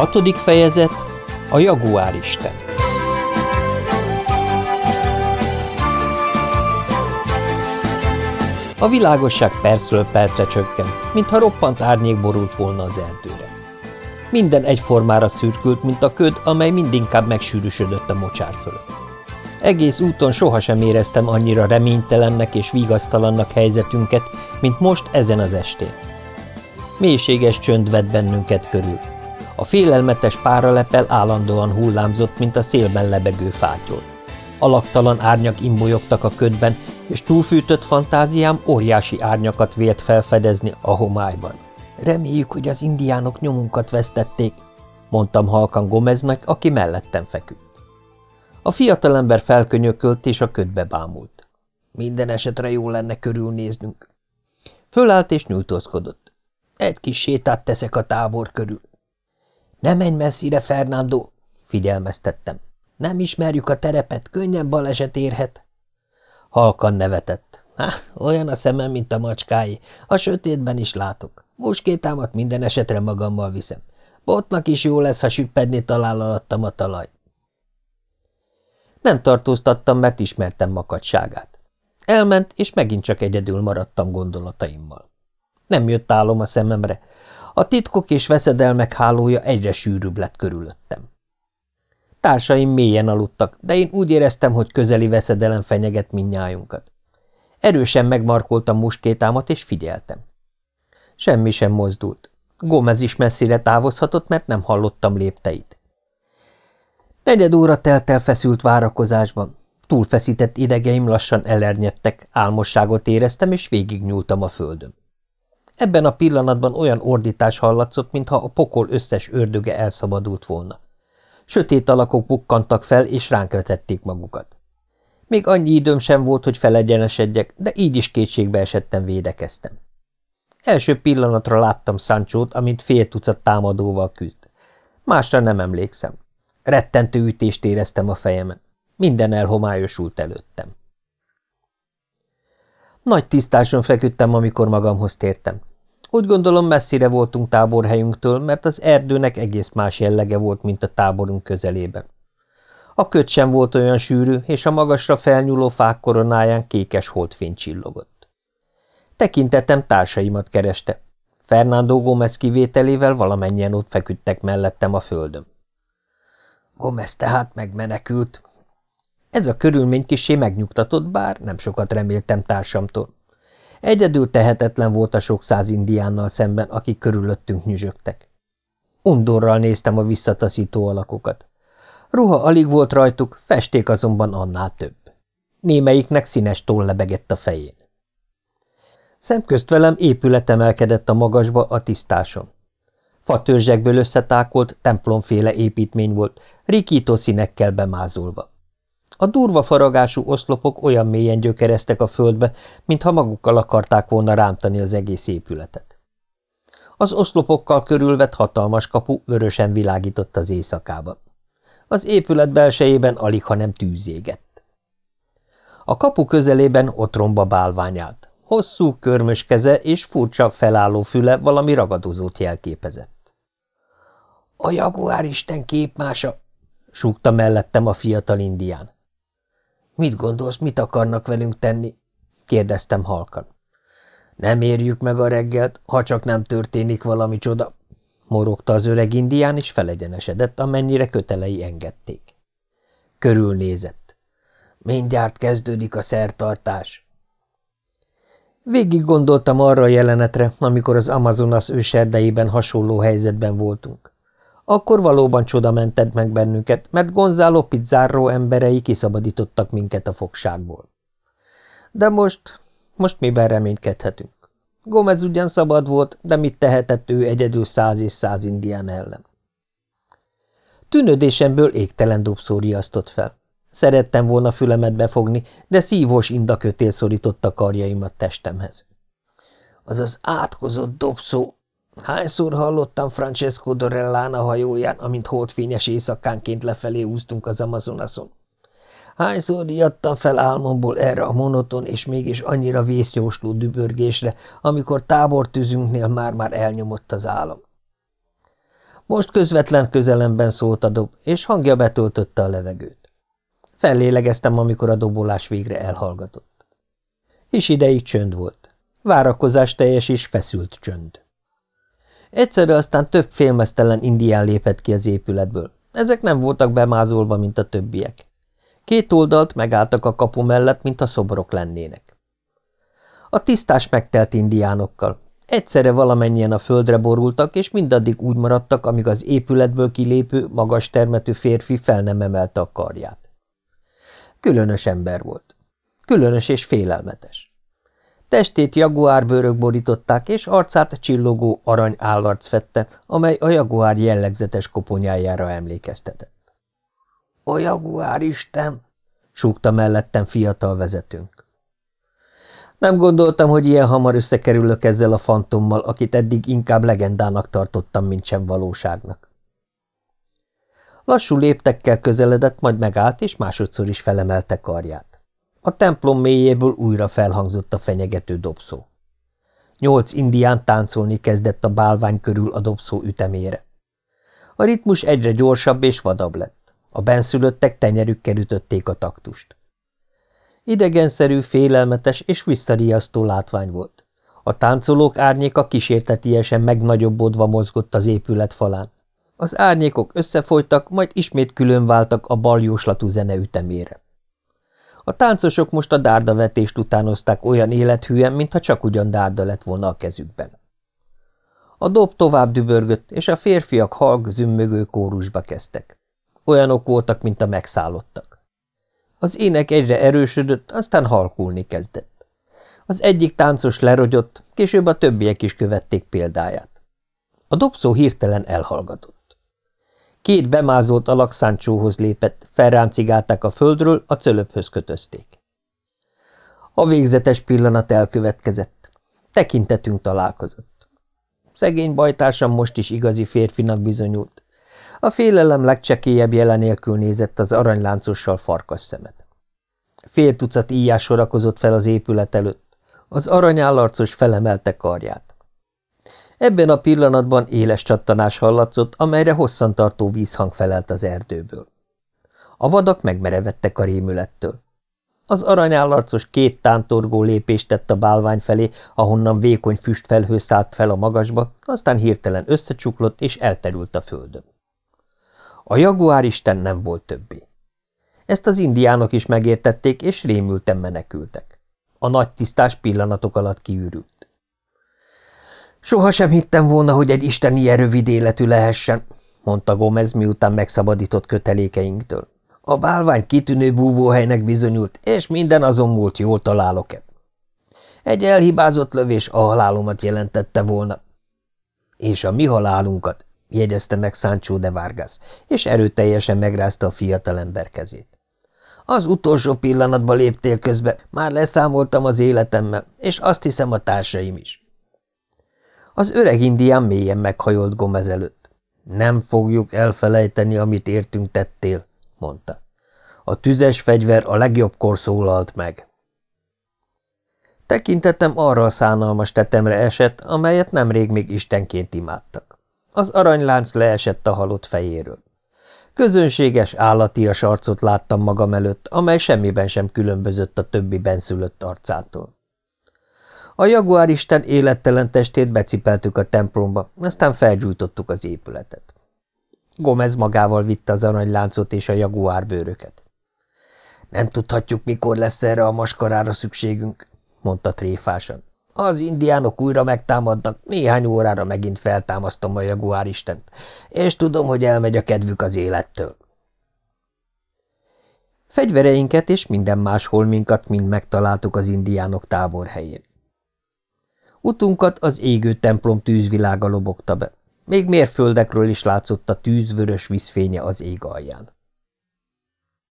Hatodik fejezet A Jaguár Isten A világosság percről percre csökkent, mintha roppant árnyék borult volna az erdőre. Minden egyformára szürkült, mint a köd, amely mindinkább megsűrűsödött a mocsár fölött. Egész úton sohasem éreztem annyira reménytelennek és vigasztalannak helyzetünket, mint most ezen az estén. Mélységes csönd vett bennünket körül. A félelmetes páralepel állandóan hullámzott, mint a szélben lebegő fátyol. Alaktalan árnyak imbolyogtak a ködben, és túlfűtött fantáziám óriási árnyakat vélt felfedezni a homályban. Reméljük, hogy az indiánok nyomunkat vesztették, mondtam halkan Gomeznek, aki mellettem feküdt. A fiatalember felkönyökölt és a ködbe bámult. Minden esetre jó lenne körülnéznünk. Fölállt és nyújtózkodott. Egy kis sétát teszek a tábor körül. Ne menj messzire, Fernando, figyelmeztettem. Nem ismerjük a terepet, könnyen baleset érhet. Halkan nevetett. Há, olyan a szemem, mint a macskáé. A sötétben is látok. Muskétámat minden esetre magammal viszem. Botnak is jó lesz, ha süppedni talál alattam a talaj. Nem tartóztattam, mert ismertem makadságát. Elment, és megint csak egyedül maradtam gondolataimmal. Nem jött álom a szememre. A titkok és veszedelmek hálója egyre sűrűbb lett körülöttem. Társaim mélyen aludtak, de én úgy éreztem, hogy közeli veszedelem fenyeget minnyájunkat. Erősen megmarkoltam muskétámat, és figyeltem. Semmi sem mozdult. Gomez is messzire távozhatott, mert nem hallottam lépteit. Negyed óra telt el feszült várakozásban. Túlfeszített idegeim lassan elernyedtek, álmosságot éreztem, és végignyúltam a földön. Ebben a pillanatban olyan ordítás hallatszott, mintha a pokol összes ördöge elszabadult volna. Sötét alakok bukkantak fel, és ránk vetették magukat. Még annyi időm sem volt, hogy felegyenesedjek, de így is kétségbe esettem védekeztem. Első pillanatra láttam Sanchót, amint fél tucat támadóval küzd. Másra nem emlékszem. Rettentő ütést éreztem a fejemen. Minden elhomályosult előttem. Nagy tisztáson feküdtem, amikor magamhoz tértem. Úgy gondolom messzire voltunk táborhelyünktől, mert az erdőnek egész más jellege volt, mint a táborunk közelében. A köt sem volt olyan sűrű, és a magasra felnyúló fák koronáján kékes holdfény csillogott. Tekintetem társaimat kereste. Fernando Gómez kivételével valamennyien ott feküdtek mellettem a földön. Gomez tehát megmenekült. Ez a körülmény kisé megnyugtatott, bár nem sokat reméltem társamtól. Egyedül tehetetlen volt a sok száz indiánnal szemben, akik körülöttünk nyüzsögtek. Undorral néztem a visszataszító alakokat. Ruha alig volt rajtuk, festék azonban annál több. Némelyiknek színes toll lebegett a fején. Szemközt velem épület emelkedett a magasba a tisztáson. Fatörzsekből összetákolt, templomféle építmény volt, rikító színekkel bemázolva. A durva faragású oszlopok olyan mélyen gyökereztek a földbe, mintha magukkal akarták volna rántani az egész épületet. Az oszlopokkal körülvett hatalmas kapu vörösen világított az éjszakába. Az épület belsejében alig, ha nem tűzégett. A kapu közelében otromba bálvány állt. Hosszú, körmös keze és furcsa felálló füle valami ragadozót jelképezett. – A jaguár isten képmása! – súgta mellettem a fiatal indián. – Mit gondolsz, mit akarnak velünk tenni? – kérdeztem halkan. – Nem érjük meg a reggelt, ha csak nem történik valami csoda – morogta az öreg indián, és felegyenesedett, amennyire kötelei engedték. Körülnézett. – Mindjárt kezdődik a szertartás – Végig gondoltam arra a jelenetre, amikor az Amazonas őserdeiben hasonló helyzetben voltunk. Akkor valóban csoda mentett meg bennünket, mert Gonzalo Pizzáró emberei kiszabadítottak minket a fogságból. De most, most miben reménykedhetünk? Gomez ugyan szabad volt, de mit tehetett ő egyedül száz és száz indián ellen? Tűnődésemből égtelen dobszó riasztott fel. Szerettem volna fülemet befogni, de szívós indakötél szorította karjaimat testemhez. Az az átkozott dobszó! Hányszor hallottam Francesco Dorellana hajóján, amint holdfényes éjszakánként lefelé úztunk az Amazonason. Hányszor riadtam fel álmomból erre a monoton és mégis annyira vészjósló dübörgésre, amikor tábortűzünknél már-már elnyomott az álom. Most közvetlen közelemben szólt a dob, és hangja betöltötte a levegőt. Fellélegeztem, amikor a dobolás végre elhallgatott. És ideig csönd volt. Várakozás teljes és feszült csönd. Egyszerre aztán több félmeztelen indián lépett ki az épületből. Ezek nem voltak bemázolva, mint a többiek. Két oldalt megálltak a kapu mellett, a szobrok lennének. A tisztás megtelt indiánokkal. Egyszerre valamennyien a földre borultak, és mindaddig úgy maradtak, amíg az épületből kilépő, magas termetű férfi fel nem emelte a karját. Különös ember volt. Különös és félelmetes. Testét jaguárbőrök borították, és arcát csillogó arany állarc fette, amely a jaguár jellegzetes koponyájára emlékeztetett. – A jaguár isten! – súgta mellettem fiatal vezetőnk. Nem gondoltam, hogy ilyen hamar összekerülök ezzel a fantommal, akit eddig inkább legendának tartottam, mint sem valóságnak. Lassú léptekkel közeledett, majd megállt, és másodszor is felemelte karját. A templom mélyéből újra felhangzott a fenyegető dobszó. Nyolc indián táncolni kezdett a bálvány körül a dobszó ütemére. A ritmus egyre gyorsabb és vadabb lett. A benszülöttek tenyerükkel ütötték a taktust. Idegenszerű, félelmetes és visszariasztó látvány volt. A táncolók árnyéka kísértetiesen megnagyobbodva mozgott az épület falán. Az árnyékok összefolytak, majd ismét külön váltak a baljóslatú zene ütemére. A táncosok most a dárdavetést utánozták olyan élethűen, mintha csak ugyan dárda lett volna a kezükben. A dob tovább dübörgött, és a férfiak halk zümmögő kórusba kezdtek. Olyanok voltak, mint a megszállottak. Az ének egyre erősödött, aztán halkulni kezdett. Az egyik táncos lerogyott, később a többiek is követték példáját. A dobszó hirtelen elhallgatott. Két bemázolt alak Száncsóhoz lépett, felráncigálták a földről, a cölöphöz kötözték. A végzetes pillanat elkövetkezett. Tekintetünk találkozott. Szegény bajtársam most is igazi férfinak bizonyult. A félelem legcsekélyebb jelenélkül nézett az aranyláncossal farkas szemet. Fél tucat íjás sorakozott fel az épület előtt. Az aranyállarcos felemelte karját. Ebben a pillanatban éles csattanás hallatszott, amelyre hosszantartó vízhang felelt az erdőből. A vadak megmerevettek a rémülettől. Az aranyállarcos két tántorgó lépést tett a bálvány felé, ahonnan vékony füstfelhő szállt fel a magasba, aztán hirtelen összecsuklott és elterült a földön. A jaguáristen nem volt többé. Ezt az indiánok is megértették, és rémülten menekültek. A nagy tisztás pillanatok alatt kiürült. Soha sem hittem volna, hogy egy isten ilyen rövid életű lehessen, mondta Gomez, miután megszabadított kötelékeinktől. A bálvány kitűnő búvóhelynek bizonyult, és minden azon múlt, jól találok-e. Egy elhibázott lövés a halálomat jelentette volna. És a mi halálunkat, jegyezte meg Sancho de Vargas, és erőteljesen megrázta a fiatalember kezét. Az utolsó pillanatban léptél közbe, már leszámoltam az életemmel, és azt hiszem a társaim is. Az öreg indián mélyen meghajolt Gomez előtt. Nem fogjuk elfelejteni, amit értünk tettél, mondta. A tüzes fegyver a legjobbkor szólalt meg. Tekintetem arra a szánalmas tetemre esett, amelyet nemrég még istenként imádtak. Az aranylánc leesett a halott fejéről. Közönséges, állatias arcot láttam magam előtt, amely semmiben sem különbözött a többi benszülött arcától. A jaguáristen élettelen testét becipeltük a templomba, aztán felgyújtottuk az épületet. Gomez magával vitte az aranyláncot és a jaguárbőröket. Nem tudhatjuk, mikor lesz erre a maskarára szükségünk, mondta tréfásan. Az indiánok újra megtámadnak, néhány órára megint feltámasztom a jaguáristent, és tudom, hogy elmegy a kedvük az élettől. Fegyvereinket és minden más holminkat mind megtaláltuk az indiánok táborhelyén. Utunkat az égő templom tűzvilága lobogta be. Még mérföldekről is látszott a tűzvörös vízfénye az ég alján.